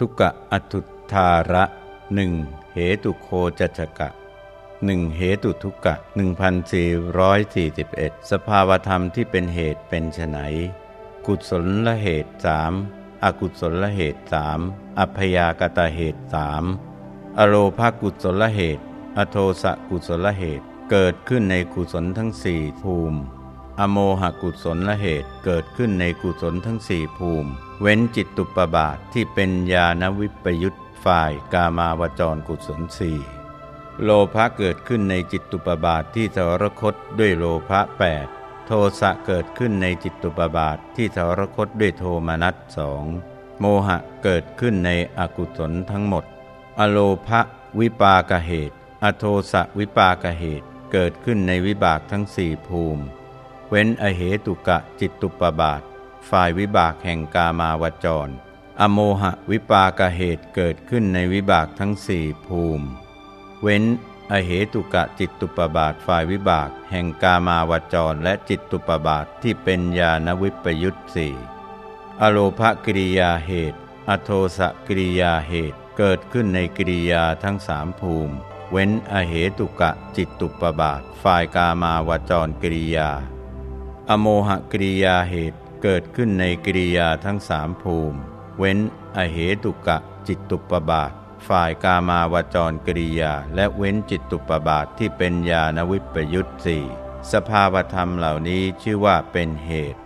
ทุกะอทุธาระหนึ่งเหตุโคจัจกะหนึ่งเหตุทุกะ1441 สภาวธรรมที่เป็นเหตุเป็นไนกุศลละเหตุสามอกุศลละเหตุสามอัพยากตาเหตุสามอโลภากุศลละเหตุ อโทสะกุศลละเหตุ เกิดขึ้นในกุศลทั้งสี่ภูมิ อโมหกุศลละเหตุเกิดขึ้นในกุศลทั้งสี่ภูมิ เว้นจิตตุปบาทที่เป็นญาณวิปยุตฝ่ายกามาวจรกุศลสี่โลภะเกิดขึ้นในจิตตุปบาทที่สรคตด้วยโลภะแปดโทสะเกิดขึ้นในจิตตุปบาทที่สรคตด้วยโทมนัสสองโมหะเกิดขึ้นในอกุศลทั้งหมด อโลภะวิปากเหตุ อโทสะวิปากเหตุเกิดขึ้นในวิบากทั้งสี่ภูมิ เว้นอเหตุกะจิตตุปบาท ฝ่ายวิบากแห่งกามาวจร อโมหะวิปากเหตุเกิดขึ้นในวิบากทั้งสี่ภูมิ เว้นอเหตุกะจิตตุปบาทฝ่ายวิบาก แห่งกามาวจรและจิตตุปบาทที่เป็นญาณวิปยุตสี่อโลภกิริยาเหตุ อโทสะกิริยาเหตุเกิดขึ้นในกิริยาทั้งสามภูมิ เว้นอเหตุกะจิตตุปบาทฝ่ายกามาวจรกิริยา อโมหกิริยาเหตุ เกิดขึ้นในกิริยาทั้งสามภูมิ เว้นอเหตุกะจิตตุปบาท ฝ่ายกามาวจรกิริยา และเว้นจิตตุปบาทที่เป็นญาณวิปยุตสี่สภาวธรรมเหล่านี้ชื่อว่าเป็นเหตุ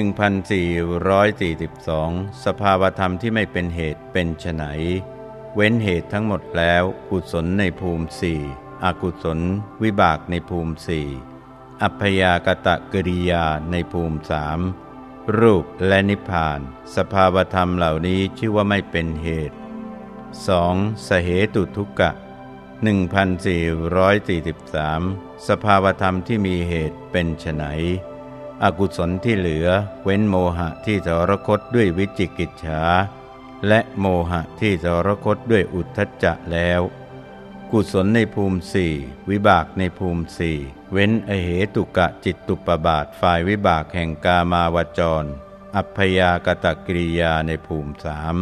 1442 สภาวธรรมที่ไม่เป็นเหตุเป็นไฉนเว้นเหตุทั้งหมดแล้วกุศลในภูมิสี่อกุศล วิบากในภูมิสี่อัพยากตะกิริยาในภูมิสาม รูปและนิพพาน สภาวธรรมเหล่านี้ชื่อว่าไม่เป็นเหตุ 2. สเหตุทุกกะ 1443 สภาวธรรมที่มีเหตุเป็นไฉนอกุศลที่เหลือเว้นโมหะที่สรคตด้วยวิจิกิจฉาและโมหะที่สรคตด้วยอุทธจะแล้ว กุศลในภูมิสี่วิบากในภูมิสี่เว้นอเหตุกะจิตตุปบาทฝ่ายวิบากแห่งกามาวจร อัพยากตกิริยาในภูมิสาม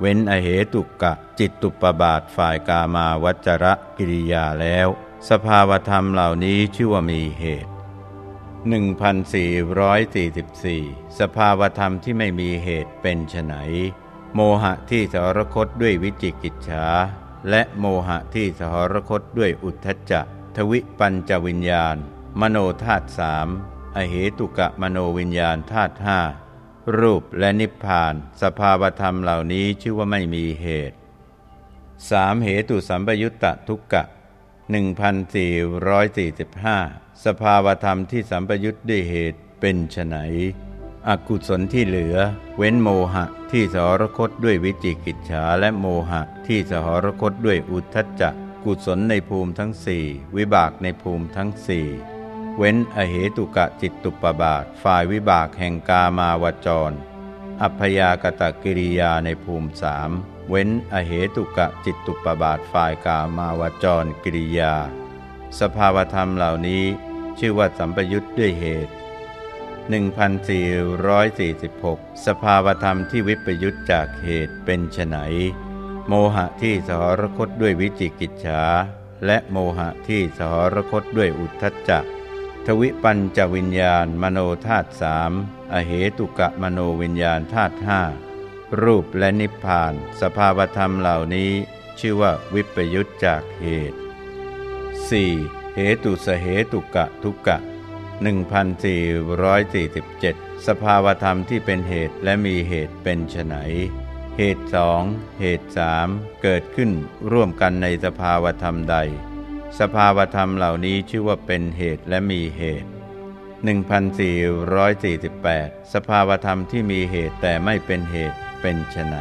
เว้นอเหตุกะจิตตุปบาทฝ่ายกามาวจระกิริยาแล้ว สภาวธรรมเหล่านี้ชื่อว่ามีเหตุ1444 สภาวธรรมที่ไม่มีเหตุเป็นไฉนโมหะที่สหรคตด้วยวิจิกิจฉา และโมหะที่สหรคตด้วยอุทธจะ ทวิปัญจวิญญาณ มโนธาตุสามอเหตุกะมโนวิญญาณธาตุห้ารูปและนิพพาน สภาวธรรมเหล่านี้ชื่อว่าไม่มีเหตุสามเหตุสัมปยุตตะทุกกะ 1445 สภาวธรรมที่สัมปยุตด้วยเหตุเป็นไฉน อกุศลที่เหลือ เว้นโมหะที่สหรคตด้วยวิจิกิจฉาและโมหะที่สหรคตด้วยอุทธัจจะกุศลในภูมิทั้งสี่วิบากในภูมิทั้งสี่เว้นอเหตุกะจิตตุปบาท ฝ่ายวิบากแห่งกามาวจร อัพยากตกิริยาในภูมิสามเว้นอเหตุกะจิตตุปบาทฝ่ายกามาวจรกิริยา สภาวธรรมเหล่านี้ชื่อว่าสัมปยุทธ์ด้วยเหตุ 1446 สภาวธรรมที่วิปยุทธจากเหตุเป็นไฉนโมหะที่สหรคตด้วยวิจิกิจฉาและโมหะที่สหรคตด้วยอุทธัจจะทวิปัญจวิญญาณ มโนธาตุสามอเหตุกะมโนวิญญาณธาตุห้ารูปและนิพพาน สภาวธรรมเหล่านี้ชื่อว่าวิปยุตจากเหตุ 4. เหตุสเหตุกะทุกะ 1447 สภาวธรรมที่เป็นเหตุและมีเหตุเป็นไฉนเหตุสองเหตุสามเกิดขึ้นร่วมกันในสภาวธรรมใด สภาวธรรมเหล่านี้ชื่อว่าเป็นเหตุและมีเหตุ 1448 สภาวธรรมที่มีเหตุแต่ไม่เป็นเหตุเป็นไฉน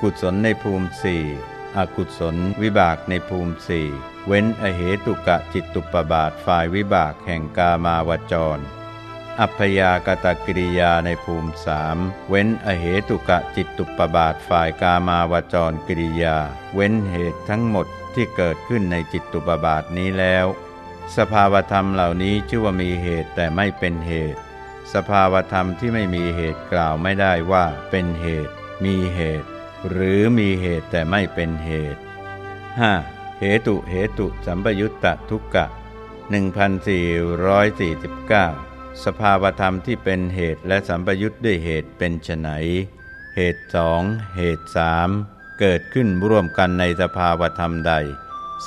กุศลในภูมิสี่ อกุศลวิบากในภูมิสี่เว้นอเหตุกะจิตตุปบาทฝ่ายวิบากแห่งกามาวจร อัพยากตกิริยาในภูมิสามเว้นอเหตุกะจิตตุปบาทฝ่ายกามาวจรกิริยา เว้นเหตุทั้งหมดที่เกิดขึ้นในจิตตุปบาทนี้แล้ว สภาวธรรมเหล่านี้ชื่อว่ามีเหตุแต่ไม่เป็นเหตุ สภาวธรรมที่ไม่มีเหตุกล่าวไม่ได้ว่าเป็นเหตุ มีเหตุ หรือมีเหตุแต่ไม่เป็นเหตุ 5. เหตุเหตุสัมปยุตตะทุกกะ 1449 สภาวธรรมที่เป็นเหตุและสัมปยุตด้วยเหตุเป็นไนเหตุสองเหตุสามเกิดขึ้นร่วมกันในสภาวธรรมใด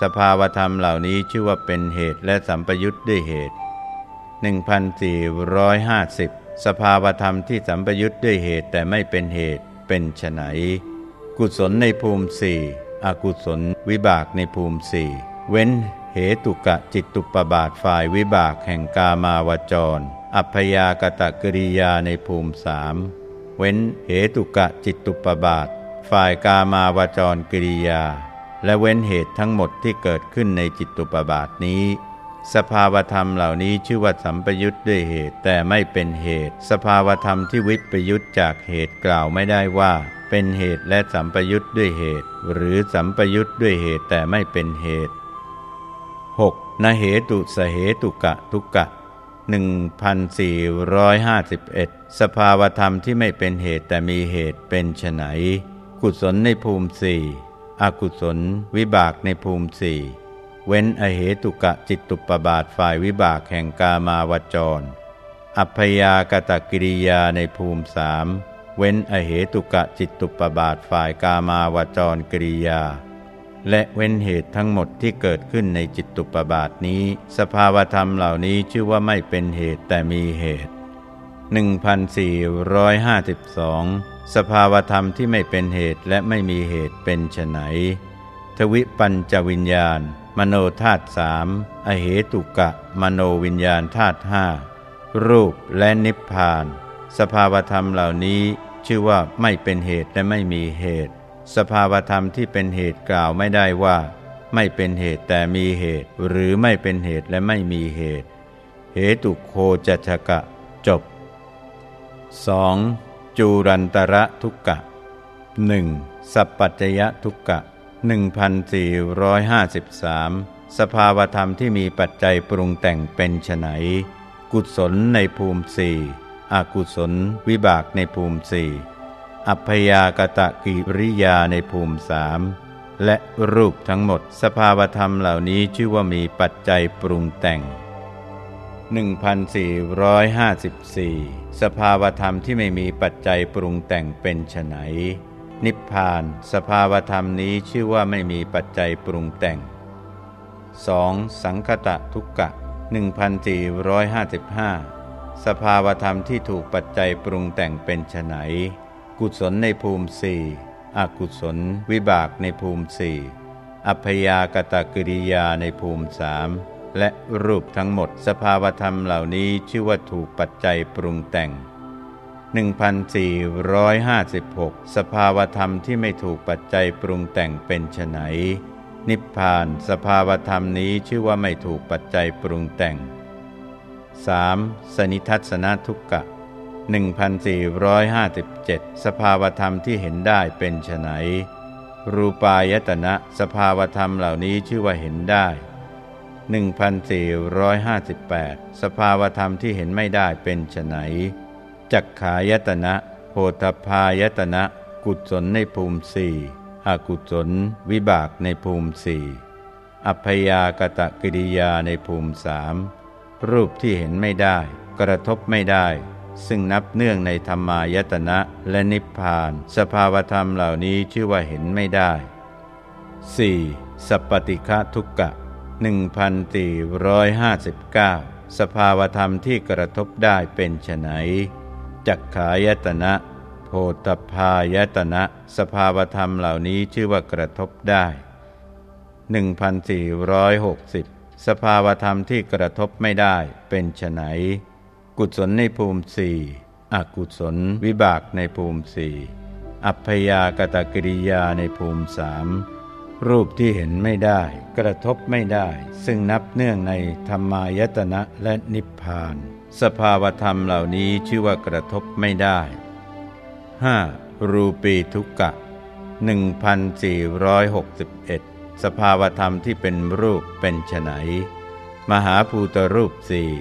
สภาวธรรมเหล่านี้ชื่อว่าเป็นเหตุและสัมปยุตด้วยเหตุ 1450 สภาวธรรมที่สัมปยุตด้วยเหตุแต่ไม่เป็นเหตุเป็นไน กุศลในภูมิสี่อกุศลวิบากในภูมิสี่เว้นเหตุกะจิตตุปบาทฝ่ายวิบากแห่งกามาวจร อัพยากตะกริยาในภูมิสามเว้นเหตุกะจิตตุปบาท ฝ่ายกามาวจรกริยา และเว้นเหตุทั้งหมดที่เกิดขึ้นในจิตตุปบาทนี้ สภาวธรรมเหล่านี้ชื่อว่าสัมปยุทธ์ด้วยเหตุแต่ไม่เป็นเหตุ สภาวธรรมที่วิปยุทธจากเหตุกล่าวไม่ได้ว่า เป็นเหตุและสัมปยุทธ์ด้วยเหตุ หรือสัมปยุทธ์ด้วยเหตุแต่ไม่เป็นเหตุ 6. นเหตุสเหตุกะทุกะ 1451 สภาวธรรมที่ไม่เป็นเหตุแต่มีเหตุเป็นไฉนกุศลในภูมิสี่อกุศล วิบากในภูมิสี่เว้นอเหตุกะจิตตุปบาทฝ่ายวิบากแห่งกามาวจร อัพยากตกิริยาในภูมิสาม เว้นอเหตุกะจิตตุปบาทฝ่ายกามาวจรกิริยา และเว้นเหตุทั้งหมดที่เกิดขึ้นในจิตตุปบาทนี้ สภาวธรรมเหล่านี้ชื่อว่าไม่เป็นเหตุแต่มีเหตุ 1452 สภาวธรรมที่ไม่เป็นเหตุและไม่มีเหตุเป็นไฉนทวิปัญจวิญญาณ มโนธาตุสามอเหตุกะ มโนวิญญาณธาตุห้ารูปและนิพพาน สภาวธรรมเหล่านี้ ชื่อว่าไม่เป็นเหตุและไม่มีเหตุ สภาวธรรมที่เป็นเหตุกล่าวไม่ได้ว่า ไม่เป็นเหตุแต่มีเหตุ หรือไม่เป็นเหตุและไม่มีเหตุ เหตุโคจัชกะจบ 2. จูรันตระทุกกะ 1. สัพปัจจยทุกกะ 1453 สภาวธรรมที่มีปัจจัยปรุงแต่งเป็นไฉนกุศลในภูมิสี่ อกุศล วิบากในภูมิสี่อัพยากตะกิริยาในภูมิสามและรูปทั้งหมดสภาวธรรมเหล่านี้ชื่อว่ามีปัจจัยปรุงแต่ง 1454 สภาวธรรมที่ไม่มีปัจจัยปรุงแต่งเป็นไฉนนิพพาน สภาวธรรมนี้ชื่อว่าไม่มีปัจจัยปรุงแต่ง 2. สังคตะทุกกะ 1455 สภาวธรรมที่ถูกปัจจัยปรุงแต่งเป็นไฉนกุศลในภูมิสี่อกุศล วิบากในภูมิสี่อัพยากตกิริยาในภูมิสามและรูปทั้งหมดสภาวธรรมเหล่านี้ชื่อว่าถูกปัจจัยปรุงแต่ง 1456 สภาวธรรมที่ไม่ถูกปัจจัยปรุงแต่งเป็นไฉนนิพพาน สภาวธรรมนี้ชื่อว่าไม่ถูกปัจจัยปรุงแต่ง 3. สนิทัศนทุกกะ 1457 สภาวธรรมที่เห็นได้เป็นไฉนรูปายตนะสภาวธรรมเหล่านี้ชื่อว่าเห็นได้ 1458 สภาวธรรมที่เห็นไม่ได้เป็นไฉนจักขายตนะโพธพายตนะ กุศลในภูมิสี่อกุศล วิบากในภูมิสี่อัพยากตะกิริยาในภูมิสาม รูปที่เห็นไม่ได้ กระทบไม่ได้ ซึ่งนับเนื่องในธรรมายตนะและนิพพาน สภาวธรรมเหล่านี้ชื่อว่าเห็นไม่ได้ 4. สัพปติฆะทุกกะ1459 สภาวธรรมที่กระทบได้เป็นไฉนจักขายตนะโพธพายตนะ สภาวธรรมเหล่านี้ชื่อว่ากระทบได้ 1460 สภาวธรรมที่กระทบไม่ได้เป็นไฉนกุศลในภูมิสี่อกุศลวิบากในภูมิสี่อัพยากตกิริยาในภูมิสามรูปที่เห็นไม่ได้ กระทบไม่ได้ ซึ่งนับเนื่องในธรรมายตนะและนิพพาน สภาวธรรมเหล่านี้ชื่อว่ากระทบไม่ได้ 5. รูปีทุกกะ 1461 สภาวธรรมที่เป็นรูปเป็นไฉนมหาภูตรูปสี่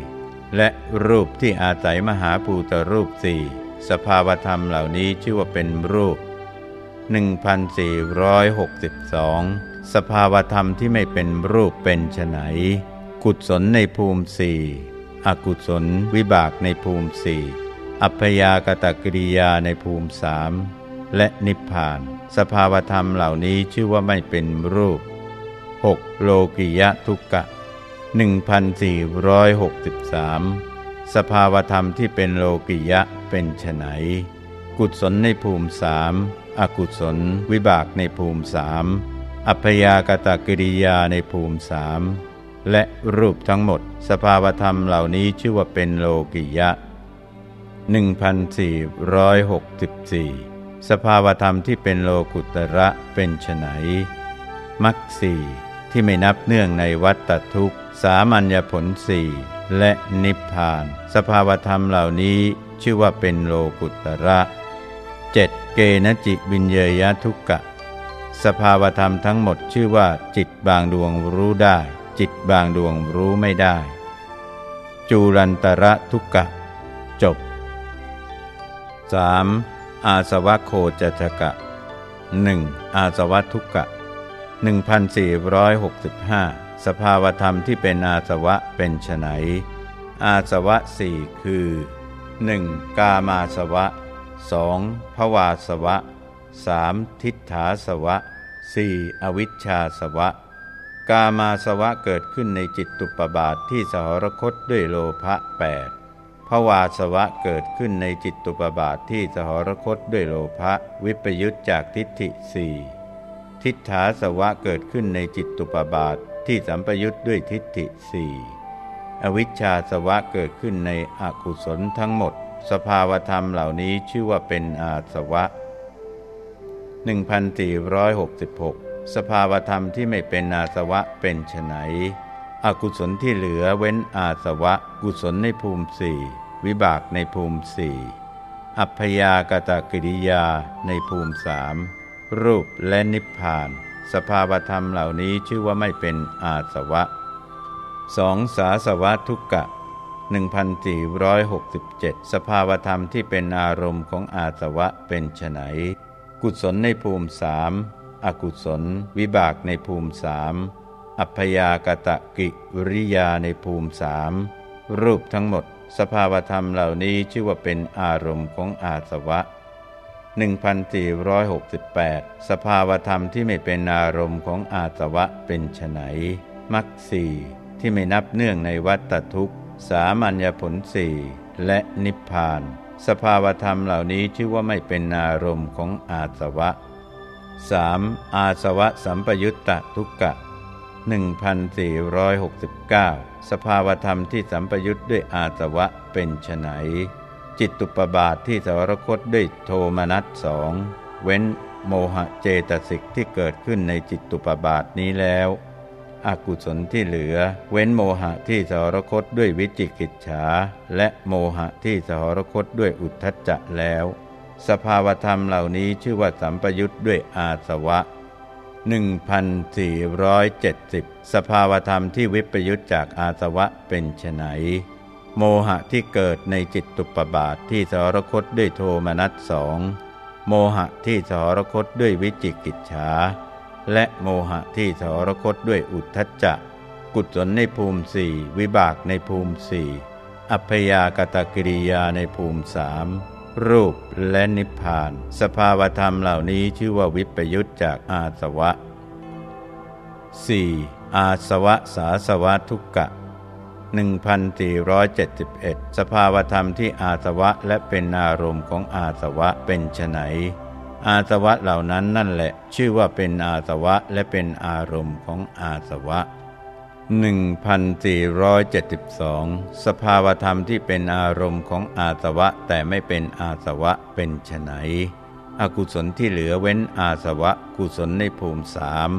และรูปที่อาศัยมหาภูตรูปสี่สภาวธรรมเหล่านี้ชื่อว่าเป็นรูปร1462 สภาวธรรมที่ไม่เป็นรูปเป็นไฉนกุศลในภูมิสี่อกุศลวิบากในภูมิสี่อัพยากตกริยาในภูมิสามและนิพพาน สภาวธรรมเหล่านี้ชื่อว่าไม่เป็นรูป 6. โลกิยะทุกกะ 1463 สภาวธรรมที่เป็นโลกิยะเป็นไฉนกุศลในภูมิสามอกุศล วิบากในภูมิสามอัพยากตกิริยาในภูมิสามและรูปทั้งหมด สภาวธรรมเหล่านี้ชื่อว่าเป็นโลกิยะ 1464 สภาวธรรมที่เป็นโลกุตระเป็นไฉนมักสี่ ที่ไม่นับเนื่องในวัตทุกข์ สามัญญผลสี่และนิพพาน สภาวธรรมเหล่านี้ชื่อว่าเป็นโลกุตระ 7. เกณจิวิญเยยทุกกะ สภาวธรรมทั้งหมดชื่อว่า จิตบางดวงรู้ได้ จิตบางดวงรู้ไม่ได้ จูรันตระทุกกะ จบ 3. อาสวะโคจทกะ 1. อาสวะทุกกะ 1465 สภาวธรรมที่เป็นอาสวะเป็นไฉนอาสวะสี่คือ 1. กามาสวะ 2. ภวาสวะ 3. ทิฏฐาสวะ 4. อวิชชาสวะ กามาสวะเกิดขึ้นในจิตตุปบาทที่สหรคตด้วยโลภะ8ภวาสวะเกิดขึ้นในจิตตุปบาทที่สหรคตด้วยโลภะวิปยุตจากทิฏฐิสี่ ทิฏฐาสวะเกิดขึ้นในจิตตุปบาทที่สัมปยุตด้วยทิฏฐิสี่อวิชชาสวะเกิดขึ้นในอกุศลทั้งหมด สภาวธรรมเหล่านี้ชื่อว่าเป็นอาสวะ 1466 สภาวธรรมที่ไม่เป็นอาสวะเป็นไฉนอกุศลที่เหลือเว้นอาสวะ กุศลในภูมิสี่วิบากในภูมิสี่อัพยากตกิริยาในภูมิสาม รูปและนิพพาน สภาวธรรมเหล่านี้ชื่อว่าไม่เป็นอาสวะสองสาสวะทุกกะ 1467 สภาวธรรมที่เป็นอารมณ์ของอาสวะเป็นไฉนกุศลในภูมิสามอกุศล วิบากในภูมิสามอัพยากตะกิริยาในภูมิสามรูปทั้งหมด สภาวธรรมเหล่านี้ชื่อว่าเป็นอารมณ์ของอาสวะ 1468 สภาวธรรมที่ไม่เป็นอารมณ์ของอาสวะเป็นไฉนมักสี่ที่ไม่นับเนื่องในวัตทุกข์ สามัญญผลสี่และนิพพาน สภาวธรรมเหล่านี้ชื่อว่าไม่เป็นอารมณ์ของอาสวะ 3. อาสวะสัมปยุตตะทุกกะ 1469 สภาวธรรมที่สัมปยุตด้วยอาสวะเป็นไฉน จิตตุปบาทที่สวรคตด้วยโทมนัสสองเว้นโมหะเจตสิกที่เกิดขึ้นในจิตตุปบาทนี้แล้วอกุศลที่เหลือ เว้นโมหะที่สหรคตด้วยวิจิกิจฉา และโมหะที่สหรคตด้วยอุทธัจจะแล้ว สภาวธรรมเหล่านี้ชื่อว่าสัมปยุทธ์ด้วยอาสวะ 1470 สภาวธรรมที่วิปยุทธจากอาสวะเป็นไฉน โมหะที่เกิดในจิตตุปบาทที่สหรคตด้วยโทมนัสสองโมหะที่สหรคตด้วยวิจิกิจฉาและโมหะที่สหรคตด้วยอุทธัจจะกุศลในภูมิสี่วิบากในภูมิสี่อัพยากตกิริยาในภูมิสามรูปและนิพพาน สภาวธรรมเหล่านี้ชื่อว่าวิปยุตจากอาสวะ 4. อาสวะสาสวะทุกกะ 1471 สภาวธรรมที่อาสวะและเป็นอารมณ์ของอาสวะเป็นไนอาสวะเหล่านั้นนั่นแหละ ชื่อว่าเป็นอาสวะและเป็นอารมณ์ของอาสวะ 1472 สภาวธรรมที่เป็นอารมณ์ของอาสวะแต่ไม่เป็นอาสวะเป็นไนอกุศลที่เหลือเว้นอาสวะ กุศลในภูมิสาม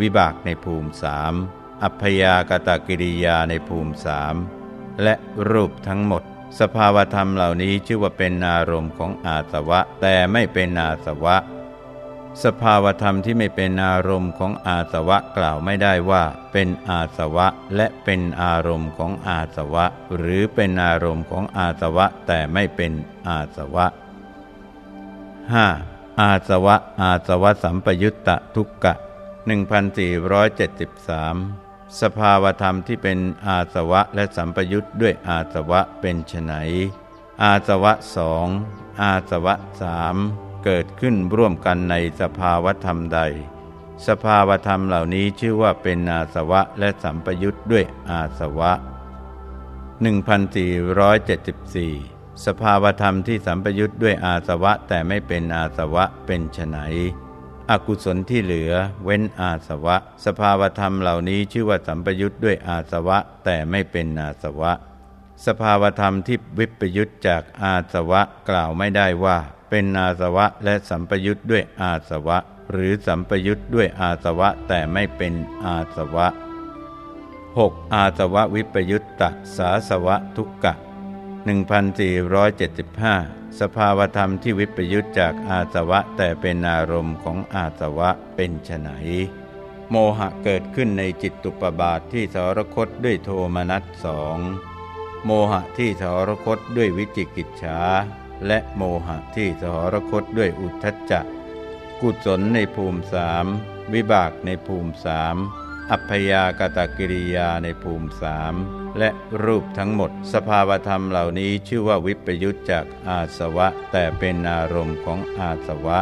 วิบากในภูมิสาม อัพยากตกิริยาในภูมิสามและรูปทั้งหมด สภาวธรรมเหล่านี้ชื่อว่าเป็นอารมณ์ของอาสวะ แต่ไม่เป็นอาสวะ สภาวธรรมที่ไม่เป็นอารมณ์ของอาสวะกล่าวไม่ได้ว่า เป็นอาสวะและเป็นอารมณ์ของอาสวะ หรือเป็นอารมณ์ของอาสวะแต่ไม่เป็นอาสวะ 5. อาสวะอาสวะสัมปยุตตะทุกกะ1473 สภาวธรรมที่เป็นอาสวะและสัมปยุตด้วยอาสวะเป็นไฉนอาสวะสองอาสวะสามเกิดขึ้นร่วมกันในสภาวธรรมใด สภาวธรรมเหล่านี้ชื่อว่าเป็นอาสวะและสัมปยุตด้วยอาสวะ 1474 สภาวธรรมที่สัมปยุตด้วยอาสวะแต่ไม่เป็นอาสวะเป็นไฉน อกุศลที่เหลือ เว้นอาสวะ สภาวธรรมเหล่านี้ชื่อว่าสัมปยุตด้วยอาสวะ แต่ไม่เป็นอาสวะ สภาวธรรมที่วิปยุตจากอาสวะกล่าวไม่ได้ว่า เป็นอาสวะและสัมปยุตด้วยอาสวะ หรือสัมปยุตด้วยอาสวะแต่ไม่เป็นอาสวะ 6. อาสวะวิปยุตตะสาสวะทุกกะ 1475 สภาวธรรมที่วิปยุตจากอาสวะแต่เป็นอารมณ์ของอาสวะเป็นไฉนโมหะเกิดขึ้นในจิตตุปบาทที่สรคตด้วยโทมนัสสองโมหะที่สรคตด้วยวิจิกิจฉาและโมหะที่สรคตด้วยอุทธัจจะ กุศลในภูมิสามวิบากในภูมิสาม อัพยากตกิริยาในภูมิสามและรูปทั้งหมด สภาวธรรมเหล่านี้ชื่อว่าวิปยุตจากอาสวะ แต่เป็นอารมณ์ของอาสวะ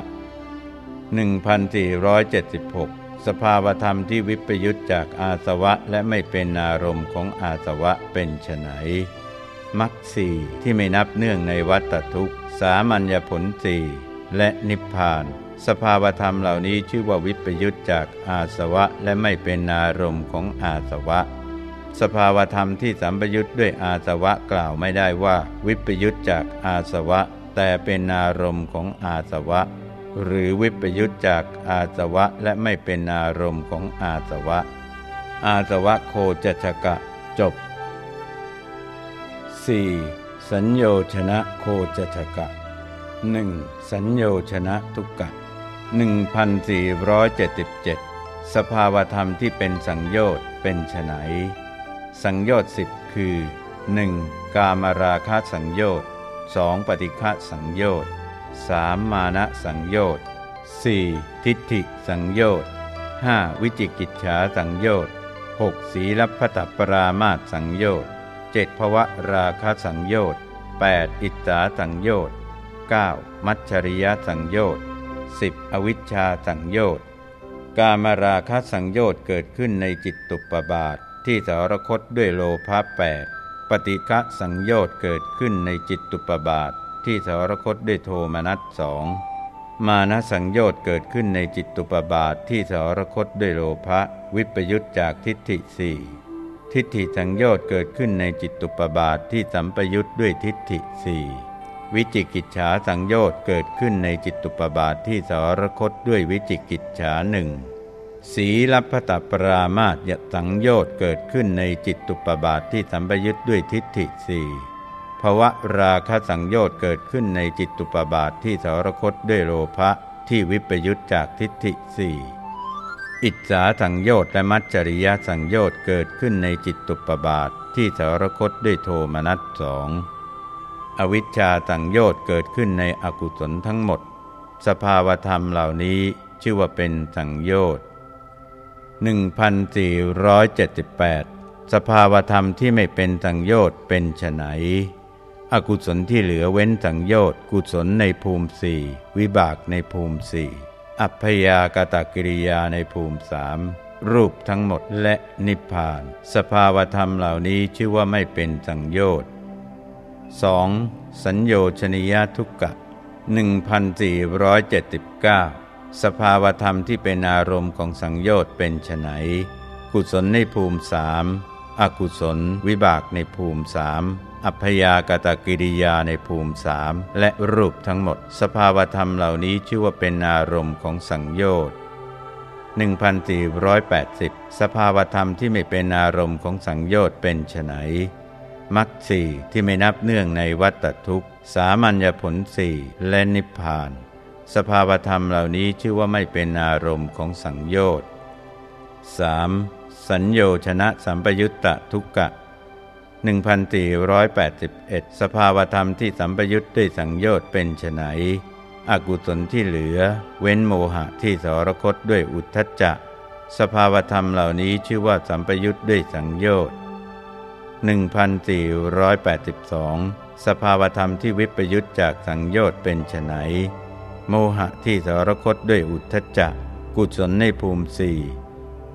1476 สภาวธรรมที่วิปยุตจากอาสวะและไม่เป็นอารมณ์ของอาสวะเป็นไฉนมักสี่ที่ไม่นับเนื่องในวัตทุกสามัญญผลสี่และนิพพาน สภาวธรรมเหล่านี้ชื่อว่าวิปยุตจากอาสวะและไม่เป็นอารมณ์ของอาสวะ สภาวธรรมที่สัมปยุตด้วยอาสวะกล่าวไม่ได้ว่า วิปยุตจากอาสวะ แต่เป็นอารมณ์ของอาสวะ หรือวิปยุตจากอาสวะและไม่เป็นอารมณ์ของอาสวะ อาสวะโคจชกะจบ 4. สัญโยชนะโคจชกะ 1. สัญโยชนะทุกกะ 1477 สภาวธรรมที่เป็นสังโยชน์เป็นไฉนสังโยชน์สิบคือ 1. กามราคะสังโยชน์ 2. ปฏิฆะสังโยชน์ 3. มานะสังโยชน์ 4. ทิฏฐิสังโยชน์ 5. วิจิกิจฉาสังโยชน์ 6. สีลพัตปรามาตสังโยชน์ 7. ภวะราคะสังโยชน์ 8. อิจฉาสังโยชน์ 9. มัจฉริยสังโยชน์ 10. อวิชชาสังโยชน์กามราคะสังโยชน์เกิดขึ้นในจิตตุปบาทที่สารคตด้วยโลภะแปดปฏิฆะสังโยชน์เกิดขึ้นในจิตตุปบาทที่สารคตด้วยโทมนัสสองมานะสังโยชน์เกิดขึ้นในจิตตุปบาทที่สารคตด้วยโลภะวิปยุตจากทิฏฐิสี่ทิฏฐิสังโยชน์เกิดขึ้นในจิตตุปบาทที่สัมปยุตด้วยทิฏฐิสี่ วิจิกิจฉาสังโยชน์เกิดขึ้นในจิตตุปบาทที่สารคตด้วยวิจิกิจฉาหนึ่งสีลัพตปรามาตยสังโยชน์เกิดขึ้นในจิตตุปบาทที่สัมปยุทธ์ด้วยทิฏฐิสี่ภวะราคะสังโยชน์เกิดขึ้นในจิตตุปบาทที่สารคตด้วยโลภะที่วิปยุทธจากทิฏฐิสี่อิจฉาสังโยชน์และมัจจริยสังโยชน์เกิดขึ้นในจิตตุปบาทที่สารคตด้วยโทมนัสสอง อวิชชาสังโยชน์เกิดขึ้นในอกุศลทั้งหมด สภาวธรรมเหล่านี้ชื่อว่าเป็นสังโยชน์1478 สภาวธรรมที่ไม่เป็นสังโยชน์เป็นไฉนอกุศลที่เหลือเว้นสังโยชน์กุศลในภูมิสี่วิบากในภูมิสี่อัพยากตกิริยาในภูมิสามรูปทั้งหมดและนิพพาน สภาวธรรมเหล่านี้ชื่อว่าไม่เป็นสังโยชน์ 2. สัญโยชนิยทุกกะ1479 สภาวธรรมที่เป็นอารมณ์ของสังโยชน์เป็นไฉนกุศลในภูมิสามอกุศล วิบากในภูมิสามอัพยากตกิริยาในภูมิสามและรูปทั้งหมด สภาวธรรมเหล่านี้ชื่อว่าเป็นอารมณ์ของสังโยชน์1480 สภาวธรรมที่ไม่เป็นอารมณ์ของสังโยชน์เป็นไฉน มรรคสี่ที่ไม่นับเนื่องในวัตทุกข์ สามัญญผลสี่และนิพพาน สภาวธรรมเหล่านี้ชื่อว่าไม่เป็นอารมณ์ของสังโยชน์ 3. สัญโยชนะสัมปยุตตะทุกกะ 1481 สภาวธรรมที่สัมปยุตด้วยสังโยชน์เป็นไฉนอกุศลที่เหลือ เว้นโมหะที่สรคตด้วยอุทธัจจะ สภาวธรรมเหล่านี้ชื่อว่าสัมปยุทธ์ด้วยสังโยชน์ 1482 สภาวธรรมที่วิปยุทธจากสังโยชน์เป็นไฉนโมหะที่สารคตด้วยอุทธจักกุศลในภูมิสี่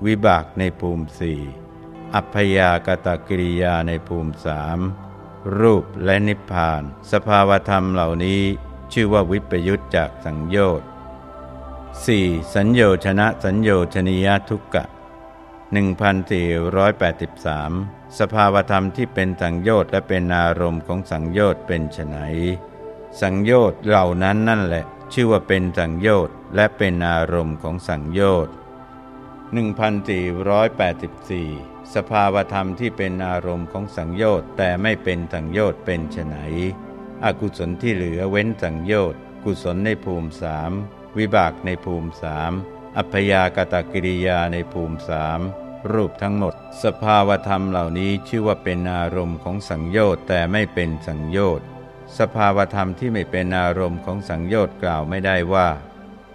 วิบากในภูมิสี่อัพยากตกิริยาในภูมิสามรูปและนิพพาน สภาวธรรมเหล่านี้ชื่อว่าวิปยุทธจากสังโยชน์ 4. สัญโยชนะสัญโยชนิยทุกกะ 1483 สภาวธรรมที่เป็นสังโยชน์และเป็นอารมณ์ของสังโยชน์เป็นไฉนสังโยชน์เหล่านั้นนั่นแหละ ชื่อว่าเป็นสังโยชน์และเป็นอารมณ์ของสังโยชน์1484 สภาวธรรมที่เป็นอารมณ์ของสังโยชน์แต่ไม่เป็นสังโยชน์เป็นไฉนอกุศลที่เหลือเว้นสังโยชน์กุศลในภูมิสามวิบากในภูมิสามอัพยากตกิริยาในภูมิสาม รูปทั้งหมด สภาวธรรมเหล่านี้ชื่อว่าเป็นอารมณ์ของสังโยชน์แต่ไม่เป็นสังโยชน์สภาวธรรมที่ไม่เป็นอารมณ์ของสังโยชน์กล่าวไม่ได้ว่า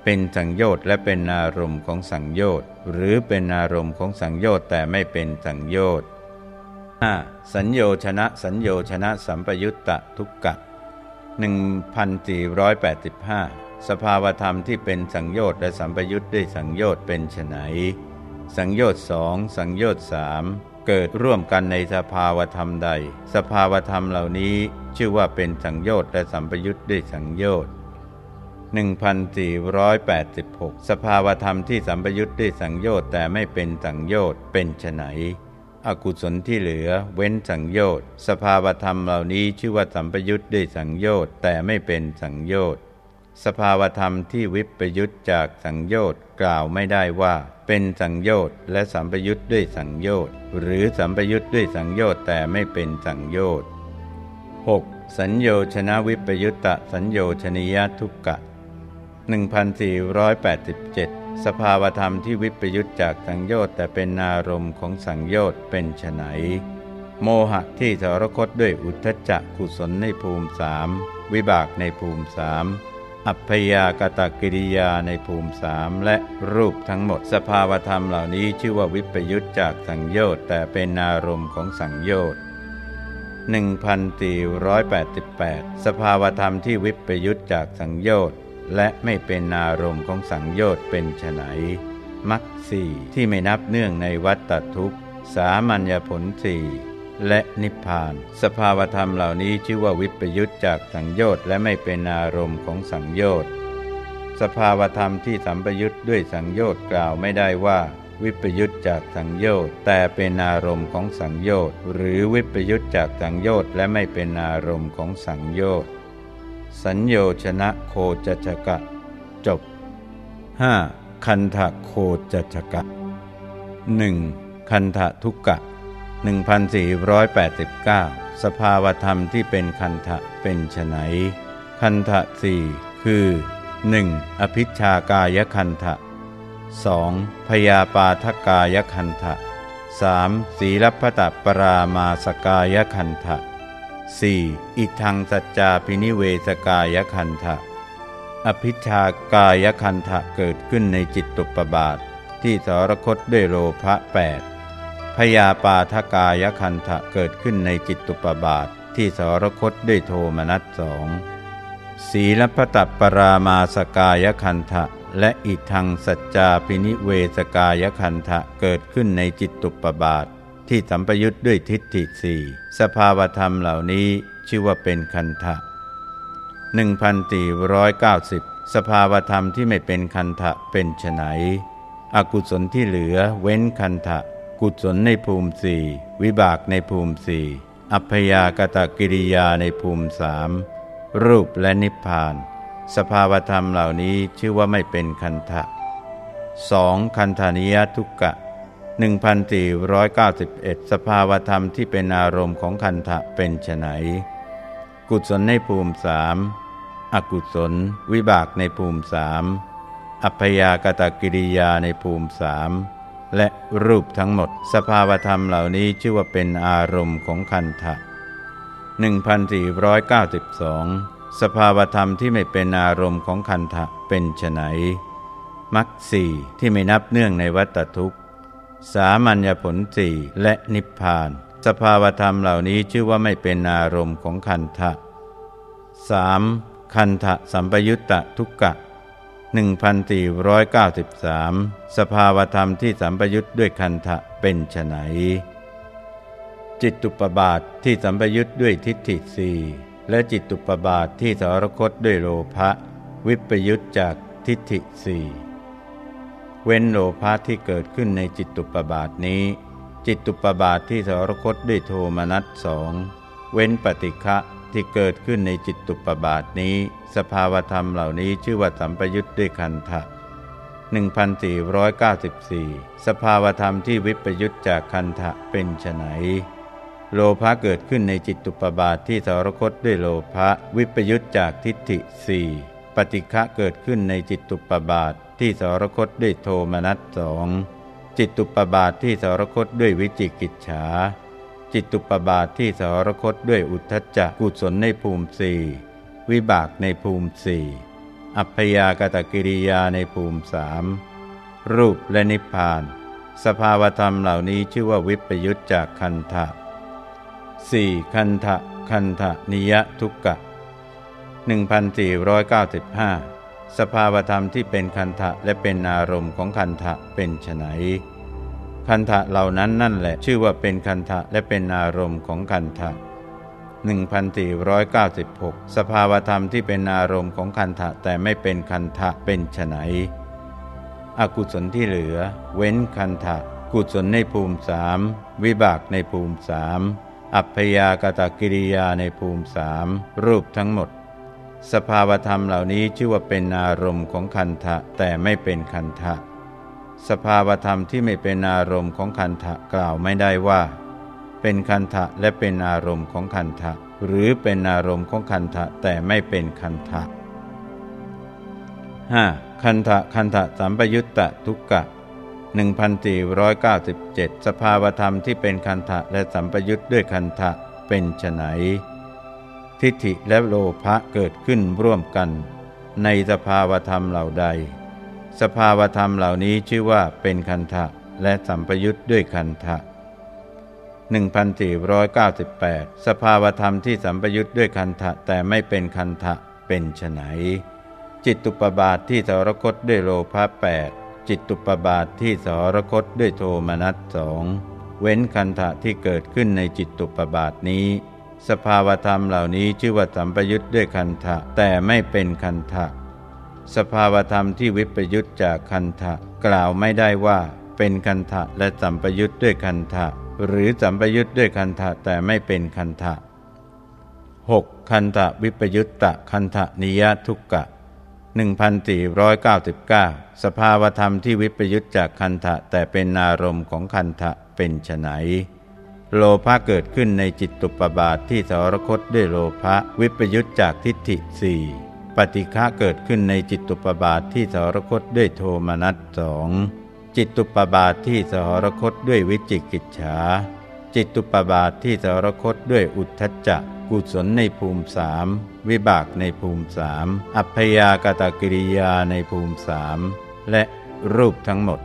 เป็นสังโยชน์และเป็นอารมณ์ของสังโยชน์หรือเป็นอารมณ์ของสังโยชน์แต่ไม่เป็นสังโยชน์ 5. สัญโยชนะ สัญโยชนะ สัมปยุตตะทุกกะ1485 สภาวธรรมที่เป็นสังโยชน์และสัมปยุตด้วยสังโยชน์เป็นไฉน สังโยชน์สองสังโยชน์สามเกิดร่วมกันในสภาวธรรมใด สภาวธรรมเหล่านี้ชื่อว่าเป็นสังโยชน์และสัมปยุตด้วยสังโยชน์1486 สภาวธรรมที่สัมปยุตด้วยสังโยชน์แต่ไม่เป็นสังโยชน์เป็นไฉนอกุศลที่เหลือเว้นสังโยชน์สภาวธรรมเหล่านี้ชื่อว่าสัมปยุตด้วยสังโยชน์แต่ไม่เป็นสังโยชน์สภาวธรรมที่วิปยุตจากสังโยชน์กล่าวไม่ได้ว่า เป็นสังโยชน์และสัมปยุตด้วยสังโยชน์หรือสัมปยุตด้วยสังโยชน์แต่ไม่เป็นสังโยชน์ 6. สัญโยชนะวิปยุตตะสัญโยชนิยทุกกะ 1487 สภาวธรรมที่วิปยุตจากสังโยชน์แต่เป็นอารมณ์ของสังโยชน์เป็นไฉนโมหะที่สรคตด้วยอุทธจักกุศลในภูมิสามวิบากในภูมิสาม อัพยากตกิริยาในภูมิสามและรูปทั้งหมด สภาวธรรมเหล่านี้ชื่อว่าวิปยุตจากสังโยชน์แต่เป็นอารมณ์ของสังโยชน์1488 สภาวธรรมที่วิปยุตจากสังโยชน์และไม่เป็นอารมณ์ของสังโยชน์เป็นไฉนมักสี่ที่ไม่นับเนื่องในวัฏทุกสามัญญผลสี่ และนิพพาน สภาวธรรมเหล่านี้ชื่อว่าวิปยุตจากสังโยชน์และไม่เป็นอารมณ์ของสังโยชน์สภาวธรรมที่สัมปยุตด้วยสังโยชน์กล่าวไม่ได้ว่า วิปยุตจากสังโยชน์แต่เป็นอารมณ์ของสังโยชน์หรือวิปยุตจากสังโยชน์และไม่เป็นอารมณ์ของสังโยชน์สัญโยชนะโคจจกะ จบ 5. คันทะโคจจกะ 1. คันทะทุกกะ 1489 สภาวธรรมที่เป็นคันทะเป็นไฉนคันทะสี่คือ 1. อภิชากายคันทะ 2. พยาปาทกายคันทะ 3. ศีลพตปรามาสกายคันทะ 4. อิทังสัจจาพินิเวสกายคันทะ อภิชากายคันทะเกิดขึ้นในจิตตุปบาท ที่สรคตด้วยโลภะแปด พยาปาทกายคันทะเกิดขึ้นในจิตตุปบาทที่สรคตด้วยโทมนัสสองศีลพตัปรามาสกายคันทะและอิทังสัจจาพินิเวสกายคันทะเกิดขึ้นในจิตตุปบาท ที่สัมปยุทธ์ด้วยทิฏฐิสี่สภาวธรรมเหล่านี้ชื่อว่าเป็นคันทะ1490 สภาวธรรมที่ไม่เป็นคันทะเป็นไฉนอกุศลที่เหลือเว้นคันทะ กุศลในภูมิสี่วิบากในภูมิสี่อัพยากตกิริยาในภูมิสามรูปและนิพพาน สภาวธรรมเหล่านี้ชื่อว่าไม่เป็นคันทะสองคันธานิยทุกกะ 1491 สภาวธรรมที่เป็นอารมณ์ของคันทะเป็นไฉนกุศลในภูมิสามอกุศล วิบากในภูมิสามอัพยากตกิริยาในภูมิสาม และรูปทั้งหมด สภาวธรรมเหล่านี้ชื่อว่าเป็นอารมณ์ของคันทะ1492 สภาวธรรมที่ไม่เป็นอารมณ์ของคันทะเป็นไฉนมรรคสี่ที่ไม่นับเนื่องในวัตทุกข์ สามัญญผลสี่และนิพพาน สภาวธรรมเหล่านี้ชื่อว่าไม่เป็นอารมณ์ของคันทะ 3. คันทะสัมปยุตตะทุกกะ 1493 สภาวธรรมที่สัมปยุตด้วยคันทะเป็นไฉนจิตตุปบาทที่สัมปยุตด้วยทิฏฐิสีและจิตตุปบาทที่สารคตด้วยโลภะวิปยุตจากทิฏฐิสีเว้นโลภะที่เกิดขึ้นในจิตตุปบาทนี้ จิตตุปบาทที่สารคตด้วยโทมนัสสองเว้นปฏิฆะที่เกิดขึ้นในจิตตุปบาทนี้ สภาวธรรมเหล่านี้ชื่อว่าสัมปยุตด้วยคันทะ1494 สภาวธรรมที่วิปยุตจากคันทะเป็นไฉนโลภะเกิดขึ้นในจิตตุปบาทที่สารคตด้วยโลภะวิปยุตจากทิฏฐิสี่ปฏิฆะเกิดขึ้นในจิตตุปบาทที่สารคตด้วยโทมนัสสองจิตตุปบาทที่สารคตด้วยวิจิกิจฉา จิตตุปบาทที่สารคตด้วยอุทธจักกุศลในภูมิสี่วิบากในภูมิสี่อัพยากตกิริยาในภูมิสามรูปและนิพพาน สภาวธรรมเหล่านี้ชื่อว่าวิปยุตจากคันธะ 4. คันทะคันทะนิยทุกกะ 1495 สภาวธรรมที่เป็นคันทะและเป็นอารมณ์ของคันทะเป็นไฉน คันทะเหล่านั้นนั่นแหละ ชื่อว่าเป็นคันทะและเป็นอารมณ์ของคันทะ1496 สภาวธรรมที่เป็นอารมณ์ของคันทะแต่ไม่เป็นคันทะเป็นไฉนอกุศลที่เหลือ เว้นคันทะ กุศลในภูมิสามวิบากในภูมิสามอัพยากตกิริยาในภูมิสามรูปทั้งหมด สภาวธรรมเหล่านี้ชื่อว่าเป็นอารมณ์ของคันทะแต่ไม่เป็นคันทะ สภาวธรรมที่ไม่เป็นอารมณ์ของคันทะกล่าวไม่ได้ว่า เป็นคันทะและเป็นอารมณ์ของคันทะหรือเป็นอารมณ์ของคันทะแต่ไม่เป็นคันทะ 5. คันทะคันทะสัมปยุตตะทุกกะ1497 สภาวธรรมที่เป็นคันทะและสัมปยุตด้วยคันทะเป็นไฉนทิฏฐิและโลภะเกิดขึ้นร่วมกัน ในสภาวธรรมเหล่าใด สภาวธรรมเหล่านี้ชื่อว่าเป็นคันทะและสัมปยุตด้วยคันทะ1498 สภาวธรรมที่สัมปยุตด้วยคันทะแต่ไม่เป็นคันทะเป็นไฉนจิตตุปบาทที่สรคตด้วยโลภะแปดจิตตุปบาทที่สรคตด้วยโทมนัสสองเว้นคันธะที่เกิดขึ้นในจิตตุปบาทนี้ สภาวธรรมเหล่านี้ชื่อว่าสัมปยุทธ์ด้วยคันธะแต่ไม่เป็นคันธะ สภาวธรรมที่วิปยุทธจากคันธะกล่าวไม่ได้ว่า เป็นคันธะและสัมปยุทธ์ด้วยคันธะหรือสัมปยุทธ์ด้วยคันธะแต่ไม่เป็นคันธะ 6. คันธะวิปยุตตะคันธะนิยทุกกะ 1499 สภาวธรรมที่วิปยุตจากคันทะแต่เป็นอารมณ์ของคันทะเป็นไฉนโลภะเกิดขึ้นในจิตตุปบาทที่สรคตด้วยโลภะวิปยุตจากทิฏฐิสี่ ปฏิฆะเกิดขึ้นในจิตตุปบาทที่สหรคตด้วยโทมนัสสองจิตตุปบาทที่สหรคตด้วยวิจิกิจฉา จิตตุปบาทที่สหรคตด้วยอุทธจักกุศลในภูมิสามวิบากในภูมิสามอัพยากตกิริยาในภูมิสามและรูปทั้งหมด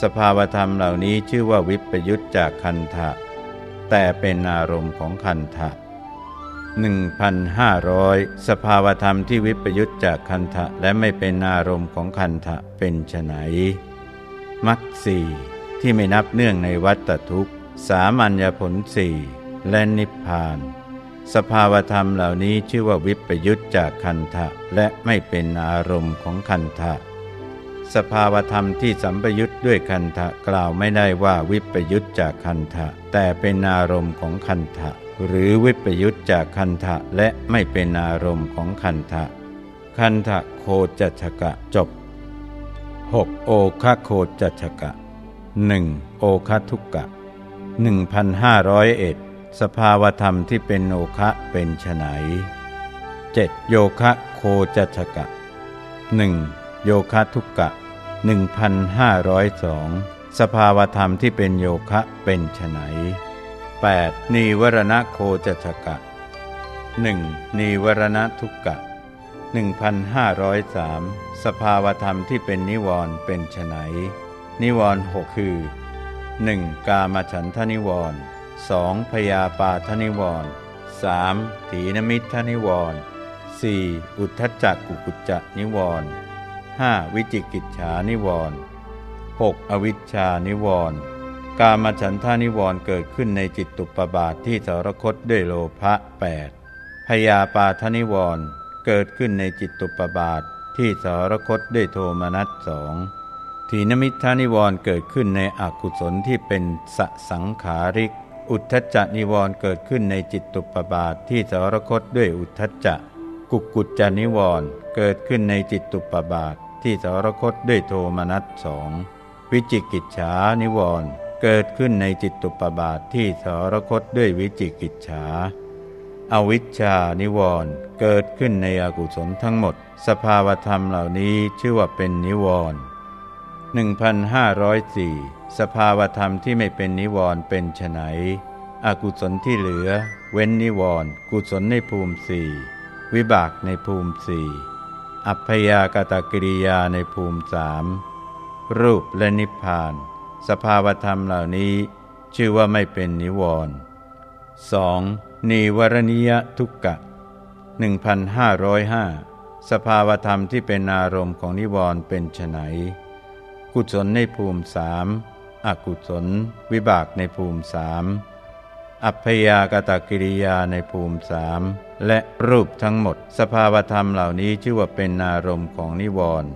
สภาวธรรมเหล่านี้ชื่อว่าวิปยุตจากคันทะแต่เป็นอารมณ์ของคันทะ 1,500 สภาวธรรมที่วิปยุตจากคันทะและไม่เป็นอารมณ์ของคันทะเป็นไฉนมักสี่ที่ไม่นับเนื่องในวัตทุกข์ สามัญญผลสี่และนิพพาน สภาวธรรมเหล่านี้ชื่อว่าวิปยุตจากคันทะและไม่เป็นอารมณ์ของคันทะ สภาวธรรมที่สัมปยุตด้วยคันทะกล่าวไม่ได้ว่าวิปยุตจากคันทะแต่เป็นอารมณ์ของคันทะ หรือวิปยุตจากคันทะและไม่เป็นอารมณ์ของคันทะ คันทะโคจัชกะจบ 6. โอคะโคจัชกะ 1. โอคะทุกกะ 1500เอ็ดสภาวธรรมที่เป็นโอคะเป็นไฉนเจ็ดโยคะโคจัชกะหนึ่งโยคะทุกกะหนึ่งพันห้าร้อยสองสภาวธรรมที่เป็นโยคะเป็นไฉน แปดนีวรณะโคจัชกะหนึ่งนีวรณะทุกกะ 1503 สภาวธรรมที่เป็นนิวรณ์เป็นไฉนนิวรณ์หกคือ 1. กามฉันทนิวรณ์ 2. พยาปาทนิวรณ์ 3. ถีนมิทนิวรณ์ 4. อุทธจักกุกุจจนิวรณ์ 5. วิจิกิจฉานิวรณ์ 6. อวิชชานิวรณ์ กามฉันทานิวรณ์เกิดขึ้นในจิตตุปบาทที่สารคตด้วยโลภะ8พยาปาทนิวรณ์เกิดขึ้นในจิตตุปบาทที่สารคตด้วยโทมนัสสองทีนมิทานิวรณ์เกิดขึ้นในอกุศลที่เป็นสสังขาริก อุทธจันิวรณ์เกิดขึ้นในจิตตุปบาทที่สารคตด้วยอุทธจักุกุจจานิวรณ์เกิดขึ้นในจิตตุปบาทที่สารคตด้วยโทมนัสสองวิจิกิจฉานิวรณ์ เกิดขึ้นในจิตตุปบาทที่สรคตด้วยวิจิกิจฉาอวิชชานิวรณ์เกิดขึ้นในอกุศลทั้งหมด สภาวธรรมเหล่านี้ชื่อว่าเป็นนิวรณ์1504 สภาวธรรมที่ไม่เป็นนิวรณ์เป็นไฉนอกุศลที่เหลือ เว้นนิวรณ์กุศลในภูมิสี่วิบากในภูมิสี่อัพยากตกิริยาในภูมิสามรูปและนิพพาน สภาวธรรมเหล่านี้ชื่อว่าไม่เป็นนิวรณ์สองนีวรณียทุกกะ1505 สภาวธรรมที่เป็นอารมณ์ของนิวรณ์เป็นไฉนกุศลในภูมิสามอกุศล วิบากในภูมิสามอัพยากตกิริยาในภูมิสามและรูปทั้งหมด สภาวธรรมเหล่านี้ชื่อว่าเป็นอารมณ์ของนิวรณ์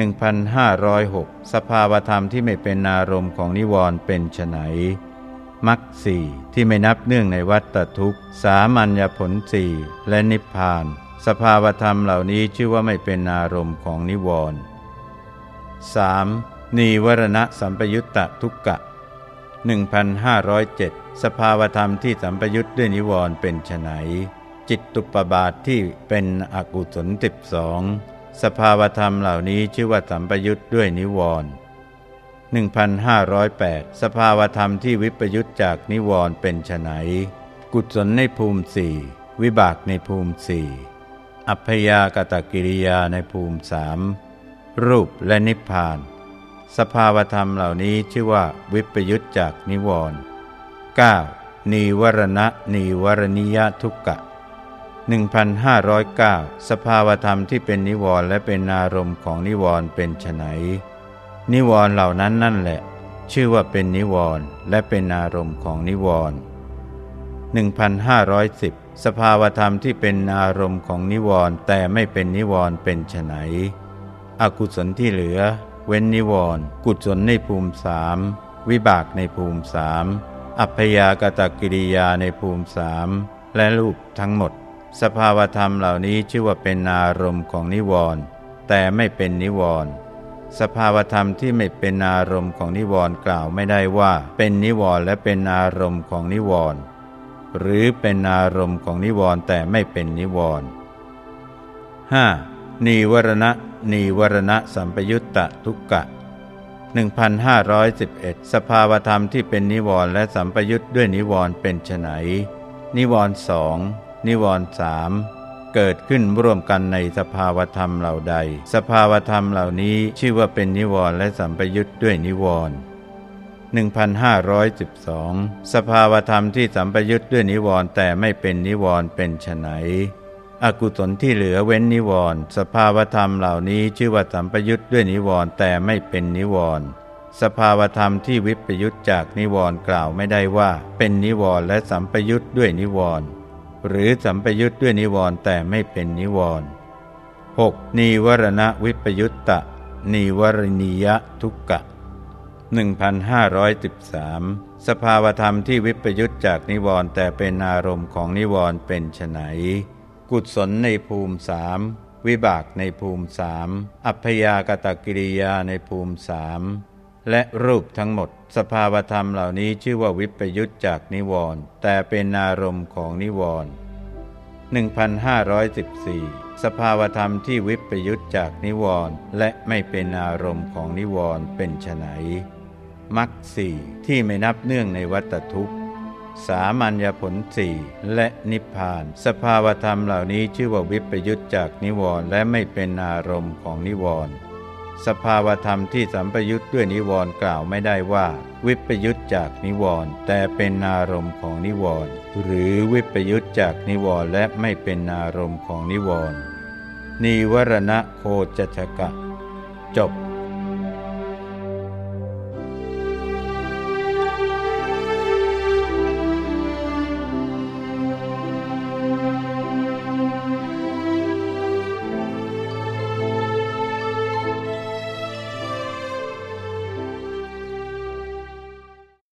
1506 สภาวธรรมที่ไม่เป็นอารมณ์ของนิวรณ์เป็นไฉนมักสี่ที่ไม่นับเนื่องในวัฏทุกข์ สามัญญผลสี่และนิพพาน สภาวธรรมเหล่านี้ชื่อว่าไม่เป็นอารมณ์ของนิวรณ์ 3. นีวรณะสัมปยุตตะทุกกะ 1507 สภาวธรรมที่สัมปยุตด้วยนิวรณ์เป็นไฉนจิตตุปบาทที่เป็นอกุศลติบสอง สภาวธรรมเหล่านี้ชื่อว่าสัมปยุตด้วยนิวรณ์1508 สภาวธรรมที่วิปยุตจากนิวรณ์เป็นไฉนกุศลในภูมิสี่วิบากในภูมิสี่อัพยากตกิริยาในภูมิสามรูปและนิพพาน สภาวธรรมเหล่านี้ชื่อว่าวิปยุตจากนิวรณ์ 9. นีวรณะนีวรณิยทุกกะ 1509 สภาวธรรมที่เป็นนิวรณ์และเป็นอารมณ์ของนิวรณ์เป็นไฉนนิวรณ์เหล่านั้นนั่นแหละ ชื่อว่าเป็นนิวรณ์และเป็นอารมณ์ของนิวรณ์1510 สภาวธรรมที่เป็นอารมณ์ของนิวรณ์แต่ไม่เป็นนิวรณ์เป็นไฉนอกุศลที่เหลือ เว้นนิวรณ์กุศลในภูมิสามวิบากในภูมิสามอัพยากตกิริยาในภูมิสามและรูปทั้งหมด สภาวธรรมเหล่านี้ชื่อว่าเป็นอารมณ์ของนิวรณ์แต่ไม่เป็นนิวรณ์สภาวธรรมที่ไม่เป็นอารมณ์ของนิวรณ์กล่าวไม่ได้ว่า เป็นนิวรณ์และเป็นอารมณ์ของนิวรณ์หรือเป็นอารมณ์ของนิวรณ์แต่ไม่เป็นนิวรณ์ 5. นีวรณะนีวรณะสัมปยุตตะทุกกะ 1511 สภาวธรรมที่เป็นนิวรณ์และสัมปยุตด้วยนิวรณ์เป็นไฉนนิวรณ์สอง นิวรณ์สามเกิดขึ้นร่วมกันในสภาวธรรมเหล่าใด สภาวธรรมเหล่านี้ชื่อว่าเป็นนิวรณ์และสัมปยุตด้วยนิวรณ์1512 สภาวธรรมที่สัมปยุตด้วยนิวรณ์แต่ไม่เป็นนิวรณ์เป็นไฉนอกุศลที่เหลือเว้นนิวรณ์สภาวธรรมเหล่านี้ชื่อว่าสัมปยุตด้วยนิวรณ์แต่ไม่เป็นนิวรณ์สภาวธรรมที่วิปยุตจากนิวรณ์กล่าวไม่ได้ว่า เป็นนิวรณ์และสัมปยุตด้วยนิวรณ์ หรือสัมปยุตด้วยนิวรณ์แต่ไม่เป็นนิวรณ์ 6. นีวรณวิปยุตตะนีวรณียทุกกะ 1513 สภาวธรรมที่วิปยุตจากนิวรณ์แต่เป็นอารมณ์ของนิวรณ์เป็นไฉนกุศลในภูมิสามวิบากในภูมิสามอัพยากตกิริยาในภูมิสาม และรูปทั้งหมด สภาวธรรมเหล่านี้ชื่อว่าวิปยุตจากนิวรณ์แต่เป็นอารมณ์ของนิวรณ์1514 สภาวธรรมที่วิปยุตจากนิวรณ์และไม่เป็นอารมณ์ของนิวรณ์เป็นไฉนมักสี่ที่ไม่นับเนื่องในวัตทุกข์ สามัญญผลสี่และนิพพาน สภาวธรรมเหล่านี้ชื่อว่าวิปยุตจากนิวรณ์และไม่เป็นอารมณ์ของนิวรณ์ สภาวธรรมที่สัมปยุทธ์ด้วยนิวรณ์กล่าวไม่ได้ว่า วิปยุทธ์จากนิวรณ์แต่เป็นอารมณ์ของนิวรณ์หรือวิปยุทธ์จากนิวรณ์และไม่เป็นอารมณ์ของนิวรณ์นิวรณะโคจชกะ จบ